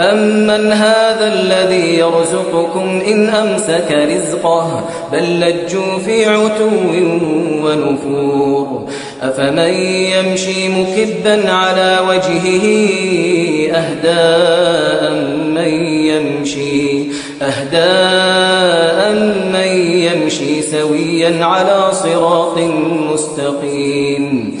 أمن هذا الذي يرزقكم إن أمسك رزقه بل لجوا في عتو ونفور أفمن يمشي مكبا على وجهه أهداء من يمشي أهداء من يمشي سويا على صراط مستقيم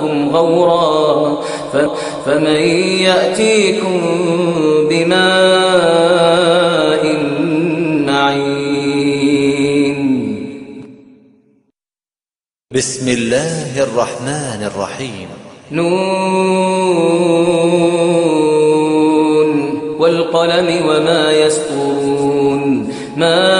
ماؤكم غورا فمن يأتيكم بماء معين. بسم الله الرحمن الرحيم. نون والقلم وما يسطرون ما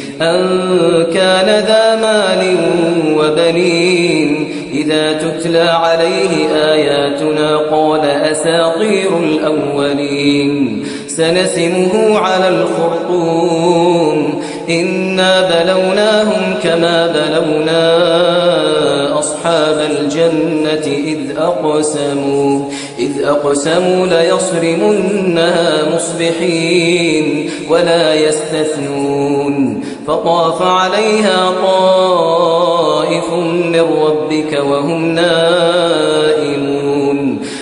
أن كان ذا مال وبنين. إذا تتلى عليه آياتنا قال أساطير الأولين. سنسمه على الخرطوم. إنا بلوناهم كما بلونا أصحاب الجنة إذ أقسموا. إذ أقسموا ليصرمنها مصبحين ولا يستثنون. فطاف عليها طائف من ربك وهم نائمون.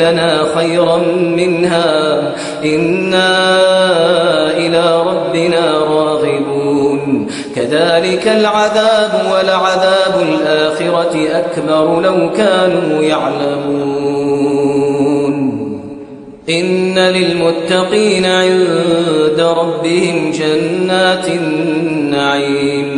يبدلنا خيرا منها. إنا إلى ربنا راغبون. كذلك العذاب ولعذاب الآخرة أكبر لو كانوا يعلمون. إن للمتقين عند ربهم جنات النعيم.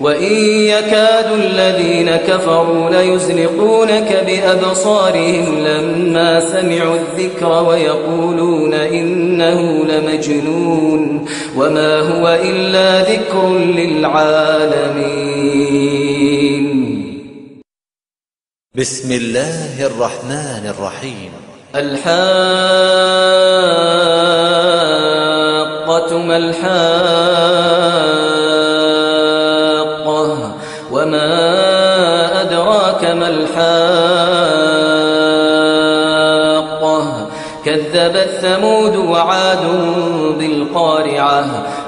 وإن يكاد الذين كفروا ليزلقونك بأبصارهم لما سمعوا الذكر ويقولون إنه لمجنون وما هو إلا ذكر للعالمين. بسم الله الرحمن الرحيم. الحاقة ما الحاقة وما أدراك ما الحاقة؟ كذبت ثمود وعاد بالقارعة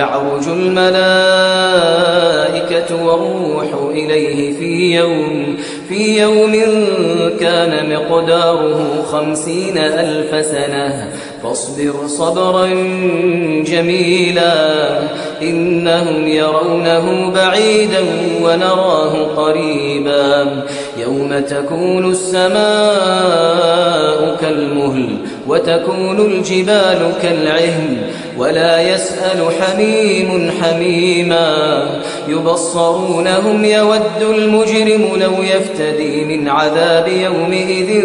تعرج الملائكة والروح إليه في يوم في يوم كان مقداره خمسين ألف سنة. فاصبر صبرا جميلا. إنهم يرونه بعيدا ونراه قريبا. يوم تكون السماء كالمهل وتكون الجبال كالعهن ولا يسأل حميم حميما. يبصرونهم يود المجرم لو يفتدي من عذاب يومئذ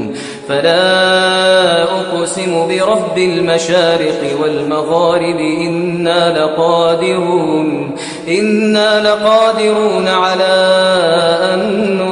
فلا أقسم برب المشارق والمغارب إنا لقادرون إنا لقادرون على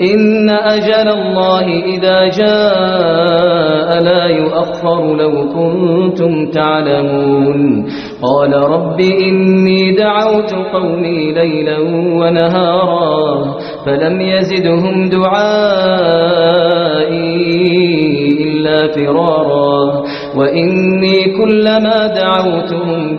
إن أجل الله إذا جاء لا يؤخر لو كنتم تعلمون. قال رب إني دعوت قومي ليلا ونهارا فلم يزدهم دعائي إلا فرارا. وإني كلما دعوتهم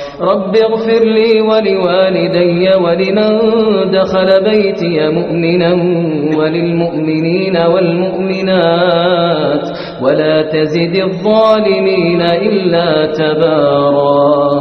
رب اغفر لي ولوالدي ولمن دخل بيتي مؤمنا وللمؤمنين والمؤمنات ولا تزد الظالمين إلا تبارا.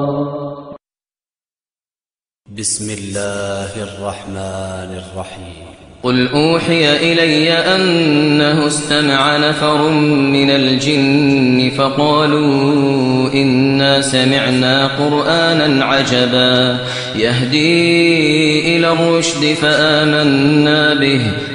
بسم الله الرحمن الرحيم. قل أوحي إلي أنه استمع نفر من الجن فقالوا إنا سمعنا قرآنا عجبا يهدي إلى الرشد فآمنا به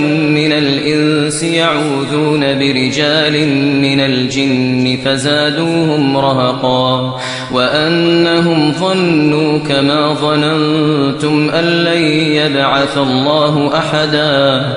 من الإنس يعوذون برجال من الجن فزادوهم رهقا وأنهم ظنوا كما ظننتم أن لن يبعث الله أحدا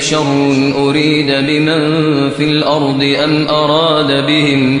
أشر أريد بمن في الأرض أم أراد بهم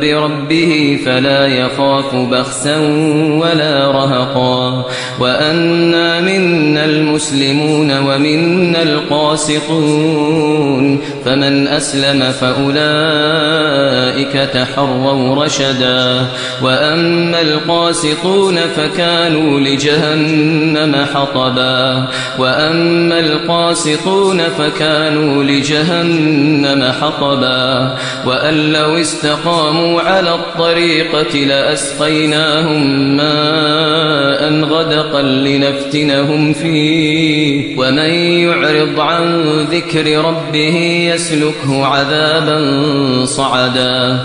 بربه فلا يخاف بخسا ولا رهقا. وأنا منا المسلمون ومنا القاسطون. فمن أسلم فأولئك تحروا رشدا. وأما القاسطون فكانوا لجهنم حطبا. وأما القاسطون فكانوا لجهنم حطبا. وأن لو استقاموا على الطريقة لأسقيناهم ماء غدقا لنفتنهم فيه. ومن يعرض عن ذكر ربه يسلكه عذابا صعدا.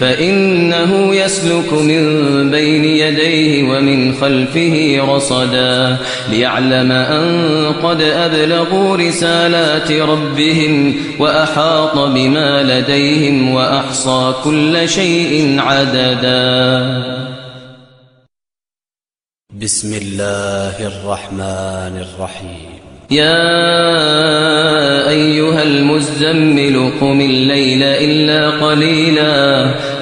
فإنه يسلك من بين يديه ومن خلفه رصدا ليعلم أن قد أبلغوا رسالات ربهم وأحاط بما لديهم وأحصى كل شيء عددا. بسم الله الرحمن الرحيم. يا أيها المزمل قم الليل إلا قليلا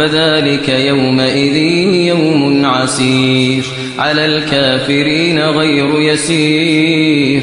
فذلك يومئذ يوم عسير. على الكافرين غير يسير.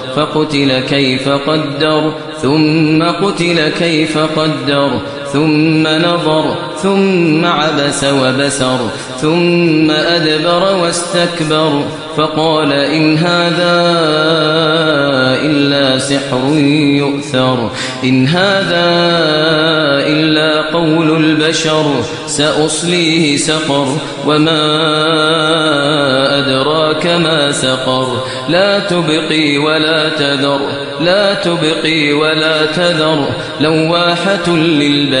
فقتل كيف قدر ثم قتل كيف قدر. ثم نظر ثم عبس وبسر ثم أدبر واستكبر فقال إن هذا إلا سحر يؤثر إن هذا إلا قول البشر سأصليه سقر وما أدراك ما سقر لا تبقي ولا تذر لا تبقي ولا تذر لواحة للبشر.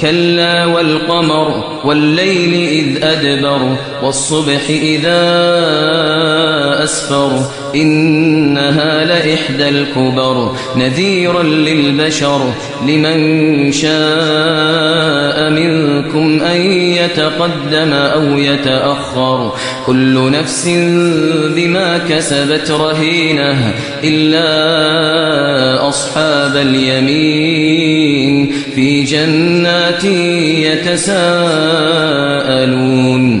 كلا والقمر والليل إذ أدبر والصبح إذا أسفر إنها لإحدى الكبر نذيرا للبشر لمن شاء منكم أن يتقدم أو يتأخر كل نفس بما كسبت رهينة إلا أصحاب اليمين في جنات يتساءلون تساءلون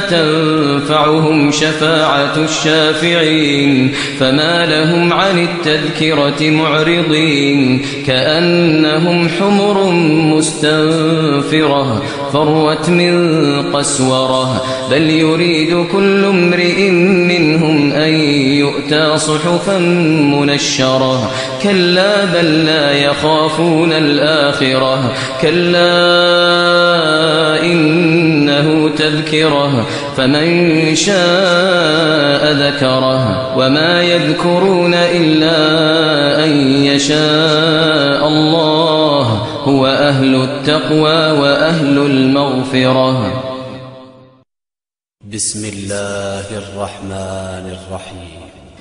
تنفعهم شفاعة الشافعين فما لهم عن التذكرة معرضين كأنهم حمر مستنفرة فروت من قسورة. بل يريد كل امرئ منهم أن يؤتى صحفا منشرة. كلا بل لا يخافون الآخرة. كلا إنه تذكرة. فمن شاء ذكره. وما يذكرون إلا أن يشاء الله. هو أهل التقوى وأهل المغفرة. بسم الله الرحمن الرحيم.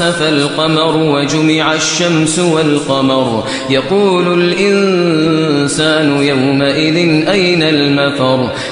وخسف القمر وجمع الشمس والقمر. يقول الإنسان يومئذ أين المفر؟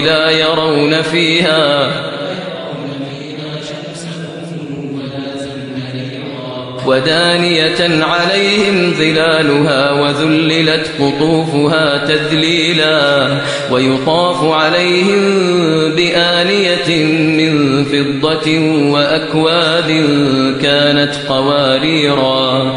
لا يرون فيها ودانية عليهم ظلالها وذللت قطوفها تذليلا ويطاف عليهم بآنية من فضة وأكواب كانت قواريرا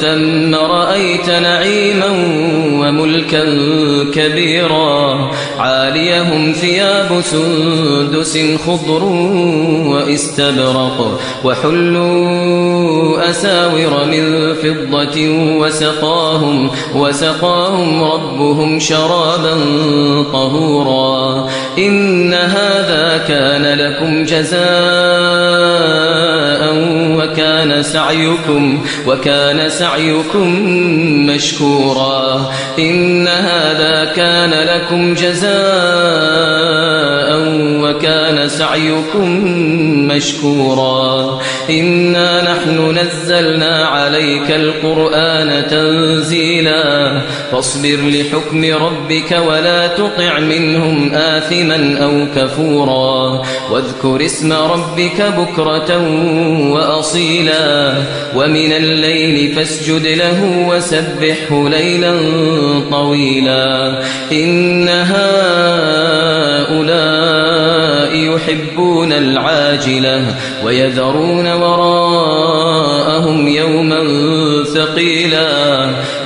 ثم رأيت نعيما وملكا كبيرا عاليهم ثياب سندس خضر وإستبرق وحلوا أساور من فضة وسقاهم وسقاهم ربهم شرابا طهورا إن هذا كان لكم جزاء وكان سعيكم وكان سعيكم مشكورا. إن هذا كان لكم جزاء وكان سعيكم مشكورا. إنا نحن نزلنا عليك القرآن تنزيلا. فاصبر لحكم ربك ولا تطع منهم آثما. أو كفورا. واذكر اسم ربك بكرة وأصيلا. ومن الليل فاسجد له وسبحه ليلا طويلا. إن هؤلاء يحبون العاجلة ويذرون وراءهم ثقيلا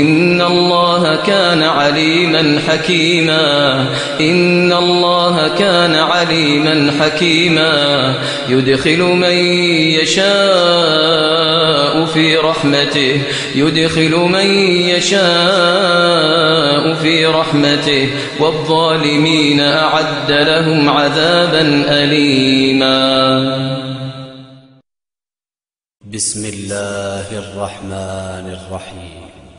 إن الله كان عليما حكيما. إن الله كان عليما حكيما. يدخل من يشاء في رحمته. يدخل من يشاء في رحمته. والظالمين أعد لهم عذابا أليما. بسم الله الرحمن الرحيم.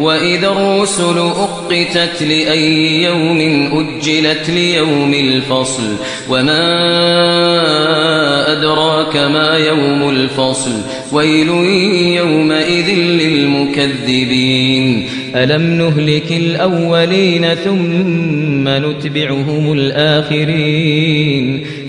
وإذا الرسل أقتت لأي يوم أجلت ليوم الفصل وما أدراك ما يوم الفصل ويل يومئذ للمكذبين. ألم نهلك الأولين ثم نتبعهم الآخرين؟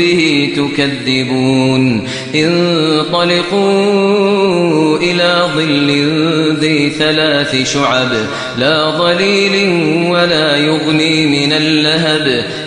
به تكذبون. انطلقوا إلى ظل ذي ثلاث شعب. لا ظليل ولا يغني من اللهب.